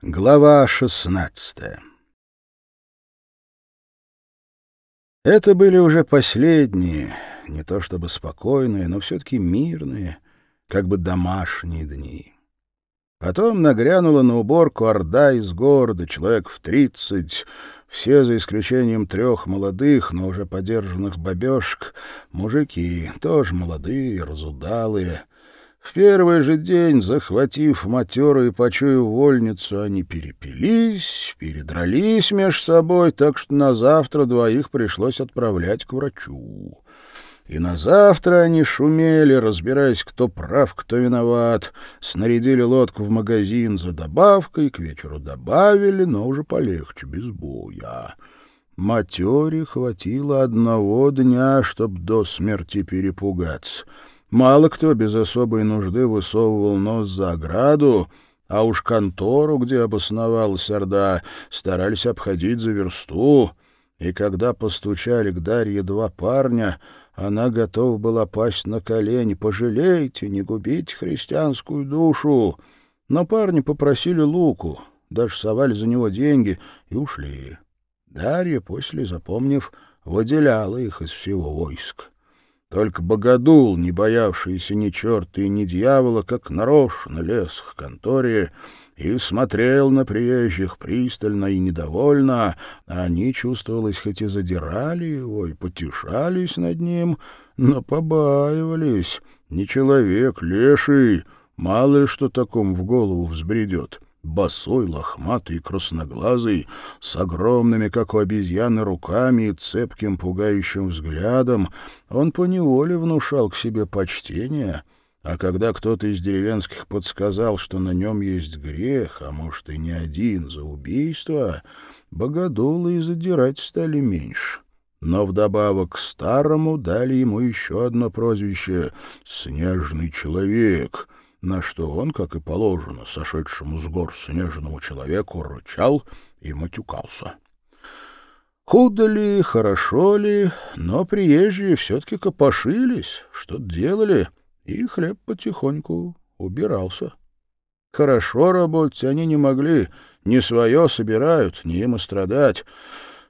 Глава шестнадцатая. Это были уже последние, не то чтобы спокойные, но все-таки мирные, как бы домашние дни. Потом нагрянула на уборку орда из города, человек в тридцать, все, за исключением трех молодых, но уже подержанных бабешек, мужики, тоже молодые, разудалые, в первый же день, захватив матерую и почую вольницу, они перепились, передрались меж собой, так что на завтра двоих пришлось отправлять к врачу. И на завтра они шумели, разбираясь, кто прав, кто виноват. Снарядили лодку в магазин за добавкой, к вечеру добавили, но уже полегче, без боя. Матере хватило одного дня, чтоб до смерти перепугаться — Мало кто без особой нужды высовывал нос за ограду, а уж контору, где обосновалась Орда, старались обходить за версту, и когда постучали к Дарье два парня, она готова была пасть на колени. «Пожалейте, не губите христианскую душу!» Но парни попросили Луку, даже совали за него деньги и ушли. Дарья, после запомнив, выделяла их из всего войска. Только богодул, не боявшийся ни черта и ни дьявола, как нарочно лез к конторе и смотрел на приезжих пристально и недовольно, а они, чувствовалось, хоть и задирали его и потешались над ним, но побаивались. Не человек, леший, мало ли что такому в голову взбредет босой, лохматый красноглазый, с огромными, как у обезьяны, руками и цепким, пугающим взглядом, он поневоле внушал к себе почтение, а когда кто-то из деревенских подсказал, что на нем есть грех, а может и не один, за убийство, богодулы и задирать стали меньше. Но вдобавок к старому дали ему еще одно прозвище — «Снежный человек», на что он, как и положено, сошедшему с гор снежному человеку, рычал и матюкался. Худо ли, хорошо ли, но приезжие все-таки копошились, что-то делали, и хлеб потихоньку убирался. Хорошо работать они не могли, не свое собирают, не им и страдать.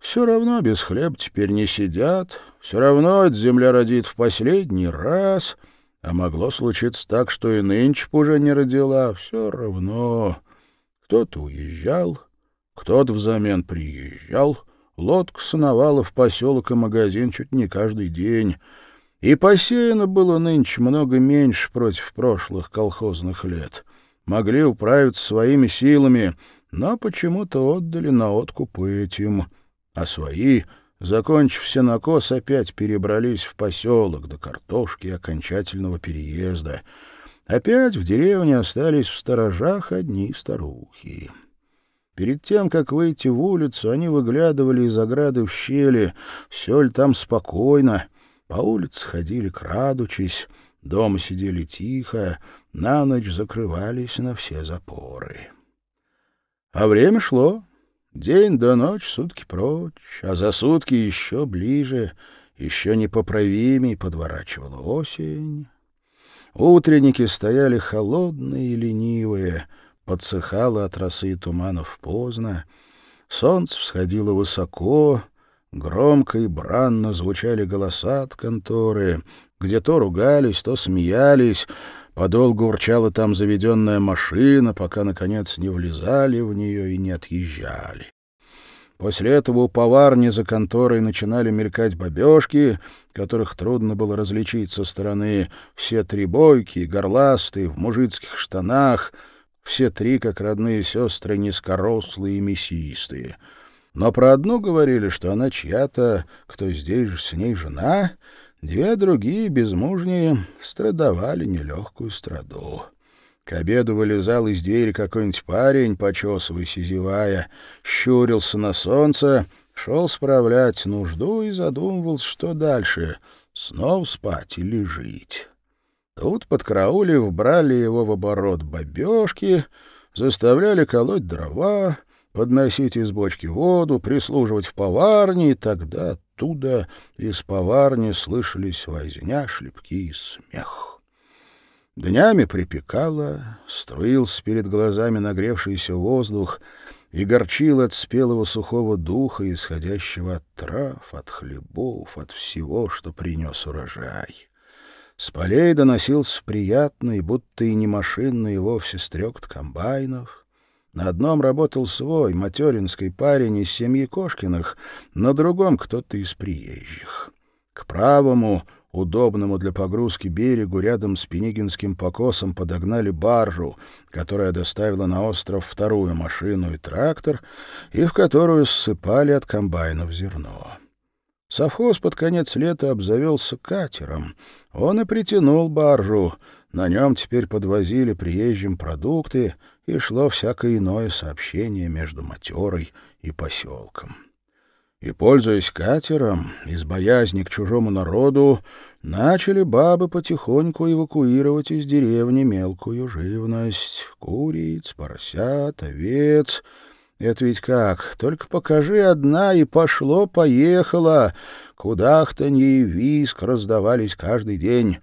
Все равно без хлеба теперь не сидят, все равно эта земля родит в последний раз — а могло случиться так, что и нынче уже не родила. Все равно кто-то уезжал, кто-то взамен приезжал. Лодка сновала в поселок и магазин чуть не каждый день. И посеяно было нынче много меньше против прошлых колхозных лет. Могли управиться своими силами, но почему-то отдали на откуп этим, а свои Закончив сенокос, опять перебрались в поселок до картошки окончательного переезда. Опять в деревне остались в сторожах одни старухи. Перед тем, как выйти в улицу, они выглядывали из ограды в щели, все ли там спокойно. По улице ходили крадучись, дома сидели тихо, на ночь закрывались на все запоры. А время шло. День до ночи, сутки прочь, а за сутки еще ближе, еще непоправимей подворачивала осень. Утренники стояли холодные и ленивые, подсыхало от росы и туманов поздно, солнце всходило высоко, громко и бранно звучали голоса от конторы, где то ругались, то смеялись, Подолгу урчала там заведенная машина, пока, наконец, не влезали в нее и не отъезжали. После этого у поварни за конторой начинали мелькать бабешки, которых трудно было различить со стороны. Все три бойки, горластые, в мужицких штанах, все три, как родные сестры, низкорослые и мясистые. Но про одну говорили, что она чья-то, кто здесь же с ней жена — Две другие, безмужние, страдовали нелегкую страду. К обеду вылезал из двери какой-нибудь парень, почесываясь и зевая, щурился на солнце, шел справлять нужду и задумывался, что дальше — снова спать или жить. Тут, подкраулив, брали его в оборот бабешки, заставляли колоть дрова, подносить из бочки воду, прислуживать в поварне, и тогда оттуда из поварни слышались возня, шлепки и смех. Днями припекало, струился перед глазами нагревшийся воздух и горчил от спелого сухого духа, исходящего от трав, от хлебов, от всего, что принес урожай. С полей доносился приятный, будто и не машинный вовсе стрекот комбайнов. На одном работал свой, материнский парень из семьи Кошкиных, на другом кто-то из приезжих. К правому — удобному для погрузки берегу рядом с Пенигинским покосом подогнали баржу, которая доставила на остров вторую машину и трактор, и в которую ссыпали от комбайнов зерно. Совхоз под конец лета обзавелся катером. Он и притянул баржу. На нем теперь подвозили приезжим продукты, и шло всякое иное сообщение между матерой и поселком и, пользуясь катером, из боязни к чужому народу, начали бабы потихоньку эвакуировать из деревни мелкую живность — куриц, поросят, овец. Это ведь как? Только покажи одна, и пошло-поехало. Кудахтанье и виск раздавались каждый день.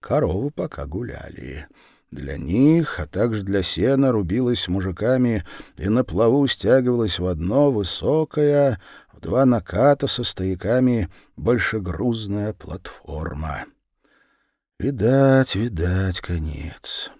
Коровы пока гуляли. Для них, а также для сена рубилась мужиками и на плаву стягивалась в одно высокое, два наката со стояками большегрузная платформа. Видать, видать, конец.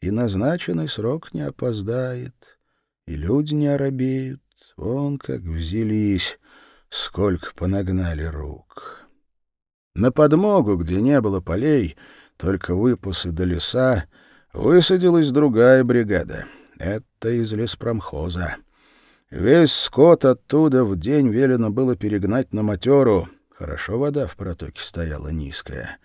И назначенный срок не опоздает, и люди не оробеют. Вон как взялись, сколько понагнали рук. На подмогу, где не было полей, только выпасы до леса, высадилась другая бригада. Это из леспромхоза. Весь скот оттуда в день велено было перегнать на матеру. Хорошо вода в протоке стояла низкая.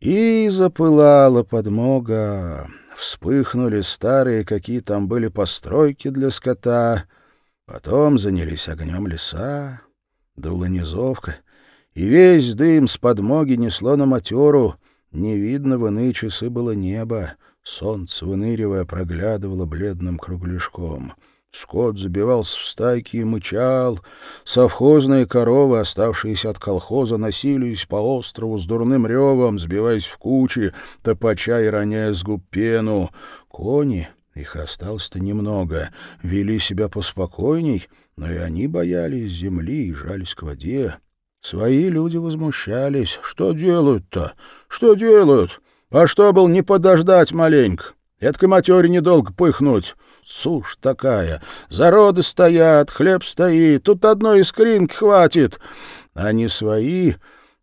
И запылала подмога. Вспыхнули старые, какие там были постройки для скота. Потом занялись огнем леса. Дула низовка. И весь дым с подмоги несло на матеру. Не видно в иные часы было небо. Солнце, выныривая, проглядывало бледным кругляшком — Скот забивался в стайки и мычал. Совхозные коровы, оставшиеся от колхоза, носились по острову с дурным ревом, сбиваясь в кучи, топача и роняя с губ пену. Кони, их осталось-то немного, вели себя поспокойней, но и они боялись земли и жались к воде. Свои люди возмущались. Что делают-то? Что делают? А что был не подождать маленько? Эдакой матере недолго пыхнуть. Сушь такая. Зароды стоят, хлеб стоит. Тут одной искринки хватит. Они свои,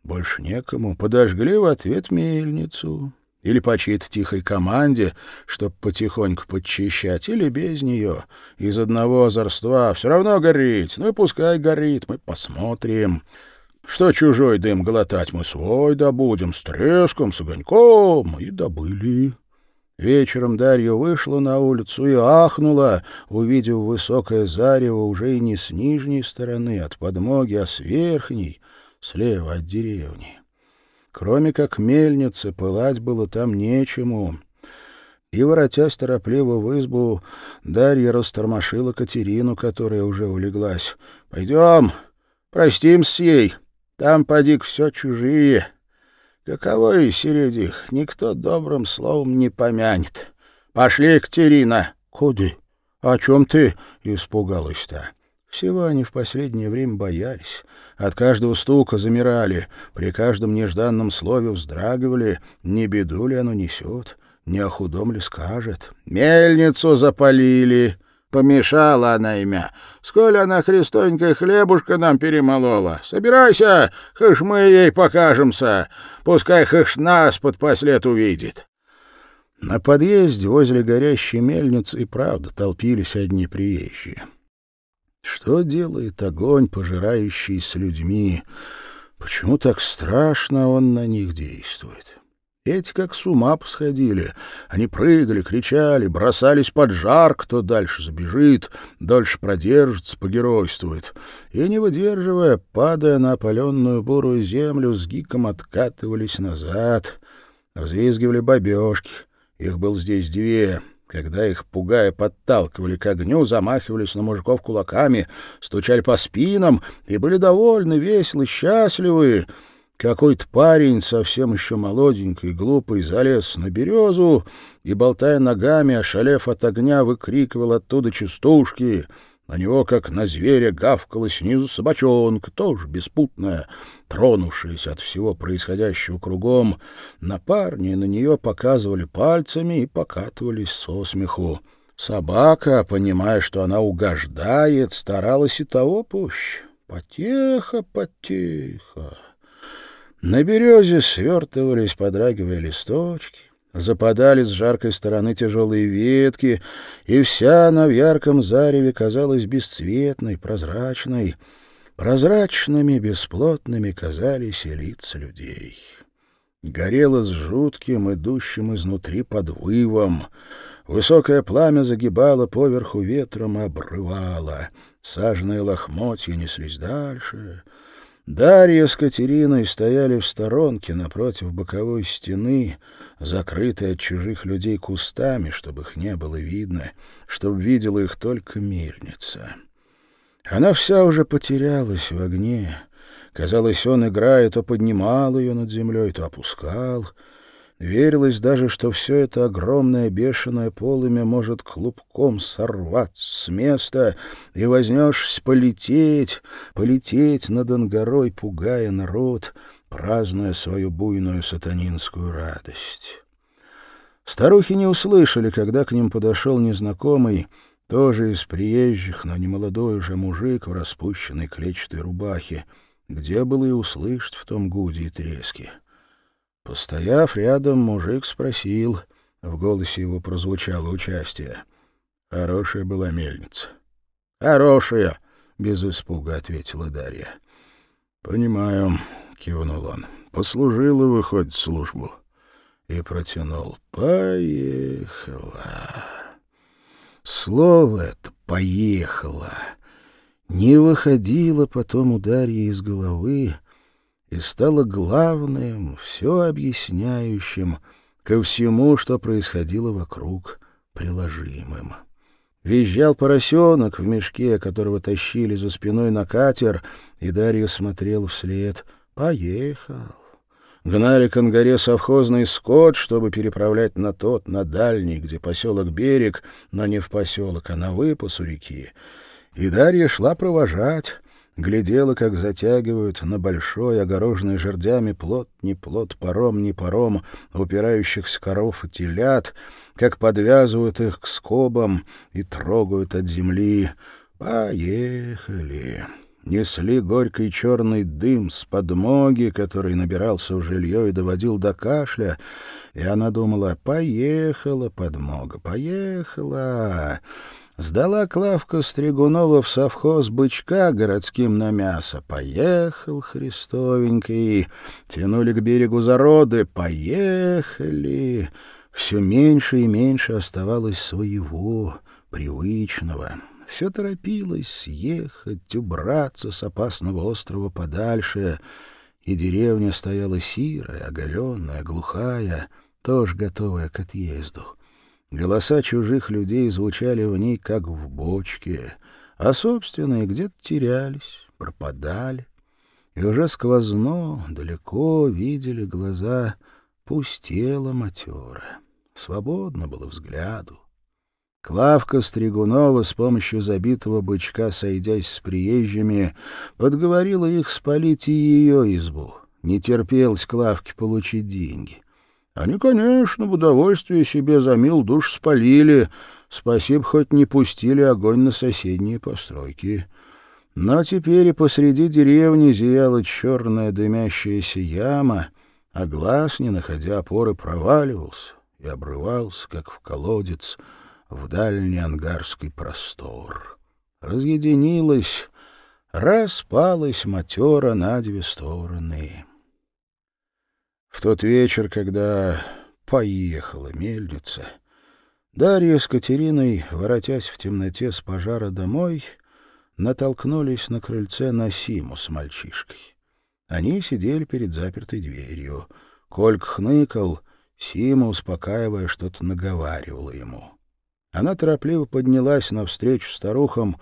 больше некому, подожгли в ответ мельницу. Или по чьей-то тихой команде, чтоб потихоньку подчищать, или без нее. Из одного озорства все равно горит. Ну и пускай горит, мы посмотрим. Что чужой дым глотать, мы свой добудем, с треском, с огоньком. И добыли. Вечером Дарья вышла на улицу и ахнула, увидев высокое зарево уже и не с нижней стороны, от подмоги, а с верхней, слева от деревни. Кроме как мельницы, пылать было там нечему. И, воротясь торопливо в избу, Дарья растормошила Катерину, которая уже улеглась. — Пойдем, простимся с ей, там, поди все чужие. Каково и среди их никто добрым словом не помянет. Пошли, Катерина. Куда? О чем ты? Испугалась-то. Всего они в последнее время боялись. От каждого стука замирали, при каждом нежданном слове вздрагивали, не беду ли оно несет, не о худом ли скажет. «Мельницу запалили!» Помешала она имя. Сколь она христонькая хлебушка нам перемолола. Собирайся, хыш мы ей покажемся. Пускай хыш нас под послед увидит. На подъезде возле горящей мельницы и правда толпились одни приезжие. Что делает огонь, пожирающий с людьми? Почему так страшно он на них действует? Эти как с ума посходили. Они прыгали, кричали, бросались под жар, кто дальше забежит, дольше продержится, погеройствует. И, не выдерживая, падая на опаленную бурую землю, с гиком откатывались назад. Взвизгивали бабешки. Их было здесь две. Когда их, пугая, подталкивали к огню, замахивались на мужиков кулаками, стучали по спинам и были довольны, веселы, счастливы. Какой-то парень, совсем еще молоденький, глупый, залез на березу и, болтая ногами, ошалев от огня, выкрикивал оттуда частушки. На него, как на зверя, гавкала снизу собачонка, тоже беспутная, тронувшаяся от всего происходящего кругом. На парня на нее показывали пальцами и покатывались со смеху. Собака, понимая, что она угождает, старалась и того пуще. Потихо, потихо. На березе свертывались, подрагивая листочки, западали с жаркой стороны тяжелые ветки, и вся она в ярком зареве казалась бесцветной, прозрачной. Прозрачными, бесплотными казались и лица людей. Горело с жутким, идущим изнутри подвывом. Высокое пламя загибало поверху ветром и обрывало. Сажные лохмотья неслись дальше — Дарья с Катериной стояли в сторонке напротив боковой стены, закрытой от чужих людей кустами, чтобы их не было видно, чтобы видела их только мельница. Она вся уже потерялась в огне. Казалось, он, играя, то поднимал ее над землей, то опускал — Верилось даже, что все это огромное бешеное полымя может клубком сорваться с места и, вознесшись, полететь, полететь над Ангарой, пугая народ, празднуя свою буйную сатанинскую радость. Старухи не услышали, когда к ним подошел незнакомый, тоже из приезжих, но немолодой уже мужик в распущенной клетчатой рубахе. Где было и услышать в том гуде и треске? Постояв рядом, мужик спросил, в голосе его прозвучало участие. Хорошая была мельница. Хорошая, без испуга ответила Дарья. Понимаю, кивнул он. Послужила, выходит, службу. И протянул. Поехала. Слово это «поехала» не выходило потом у Дарьи из головы, и стало главным, все объясняющим ко всему, что происходило вокруг, приложимым. Визжал поросенок в мешке, которого тащили за спиной на катер, и Дарья смотрел вслед. «Поехал». Гнали к ангаре совхозный скот, чтобы переправлять на тот, на дальний, где поселок Берег, но не в поселок, а на выпас у реки. И Дарья шла провожать, глядела, как затягивают на большой, огороженный жердями плот, не плот, паром, не паром, упирающихся коров и телят, как подвязывают их к скобам и трогают от земли. Поехали. Несли горький черный дым с подмоги, который набирался в жилье и доводил до кашля, и она думала, поехала подмога, поехала. Сдала Клавка Стригунова в совхоз бычка городским на мясо. Поехал Христовенький. Тянули к берегу зароды. Поехали. Все меньше и меньше оставалось своего, привычного. Все торопилось съехать, убраться с опасного острова подальше. И деревня стояла сирая, оголенная, глухая, тоже готовая к отъезду. Голоса чужих людей звучали в ней, как в бочке, а собственные где-то терялись, пропадали. И уже сквозно, далеко видели глаза, пустела матера. Свободно было взгляду. Клавка Стригунова с помощью забитого бычка, сойдясь с приезжими, подговорила их спалить и ее избу. Не терпелось Клавке получить деньги. Они, конечно, в удовольствие себе за мил душ спалили, спасибо, хоть не пустили огонь на соседние постройки. Но теперь и посреди деревни зияла черная дымящаяся яма, а глаз, не находя опоры, проваливался и обрывался, как в колодец, в дальний ангарский простор. Разъединилась, распалась матера на две стороны. В тот вечер, когда поехала мельница, Дарья с Катериной, воротясь в темноте с пожара домой, натолкнулись на крыльце на Симу с мальчишкой. Они сидели перед запертой дверью. Кольк хныкал, Сима, успокаивая, что-то наговаривала ему. Она торопливо поднялась навстречу старухам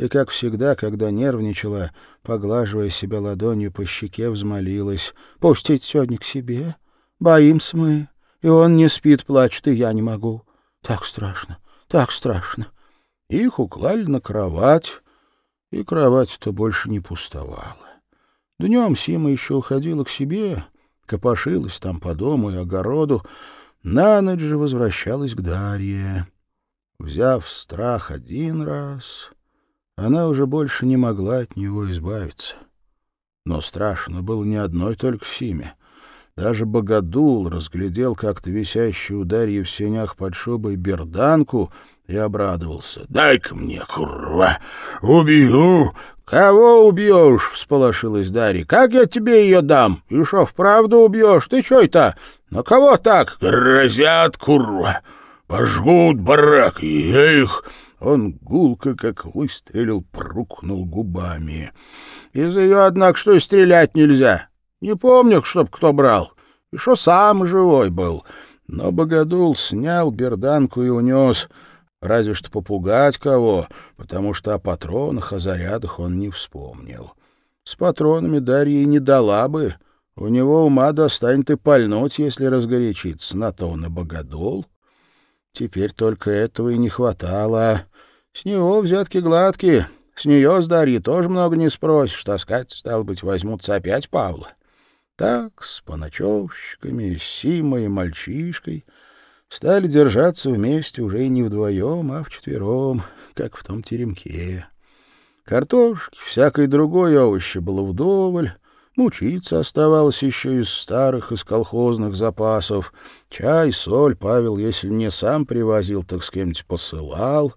и, как всегда, когда нервничала, поглаживая себя ладонью по щеке, взмолилась. «Пустить сегодня к себе? Боимся мы. И он не спит, плачет, и я не могу. Так страшно, так страшно». Их уклали на кровать, и кровать-то больше не пустовала. Днем Сима еще уходила к себе, копошилась там по дому и огороду, на ночь же возвращалась к Дарье. Взяв страх один раз, она уже больше не могла от него избавиться. Но страшно было не одной только Симе. Даже Богодул разглядел как-то висящую у в сенях под шубой берданку и обрадовался. «Дай-ка мне, курва, убью!» «Кого убьешь?» — всполошилась Дарья. «Как я тебе ее дам? И шо, вправду убьешь? Ты что это? На кого так?» «Грозят, курва! Пожгут барак, я их...» Он гулко, как выстрелил, прукнул губами. «Из ее, однако, что и стрелять нельзя. Не помню, чтоб кто брал. И что сам живой был». Но Богодул снял берданку и унес разве что попугать кого, потому что о патронах, о зарядах он не вспомнил. С патронами Дарья не дала бы. У него ума достанет и пальнуть, если разгорячится, на то он богодол. Теперь только этого и не хватало. С него взятки гладкие, с нее с Дарьей тоже много не спросишь, таскать, стал быть, возьмутся опять Павла. Так, с поночевщиками, с Симой и мальчишкой — стали держаться вместе уже не вдвоем, а вчетвером, как в том теремке. Картошки, всякой другой овощи было вдоволь, мучиться оставалось еще из старых, из колхозных запасов. Чай, соль Павел, если не сам привозил, так с кем-нибудь посылал.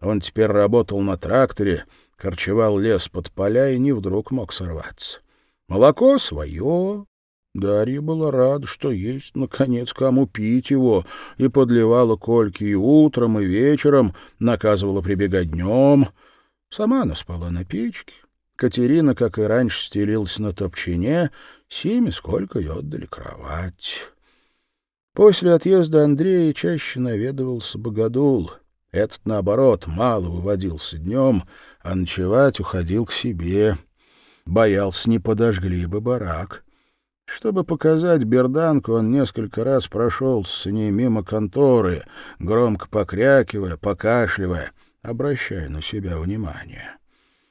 Он теперь работал на тракторе, корчевал лес под поля и не вдруг мог сорваться. Молоко свое, Дарья была рада, что есть, наконец, кому пить его, и подливала кольки и утром, и вечером, наказывала прибегать днем. Сама она спала на печке. Катерина, как и раньше, стелилась на топчине, Симе сколько ей отдали кровать. После отъезда Андрея чаще наведывался Богодул. Этот, наоборот, мало выводился днем, а ночевать уходил к себе. Боялся, не подожгли бы барак. Чтобы показать берданку, он несколько раз прошел с ней мимо конторы, громко покрякивая, покашливая, обращая на себя внимание.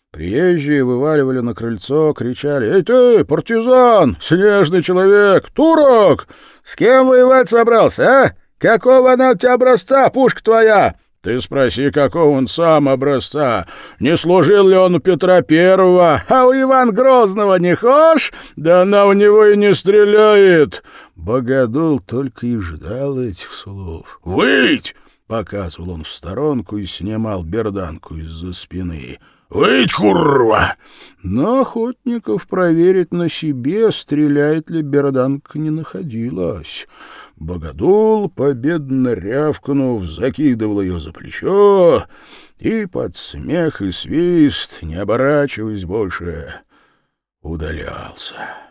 Приезжие вываливали на крыльцо, кричали «Эй ты, партизан! Снежный человек! Турок! С кем воевать собрался, а? Какого она у тебя образца, пушка твоя?» Ты спроси, какого он сам образца. Не служил ли он у Петра Первого, а у Ивана Грозного не хошь? Да она у него и не стреляет. Богодул только и ждал этих слов. «Выйдь!» — показывал он в сторонку и снимал берданку из-за спины. «Выйдь, курва!» Но охотников проверить на себе, стреляет ли берданка, не находилось. Богодул, победно рявкнув, закидывал ее за плечо и под смех и свист, не оборачиваясь больше, удалялся.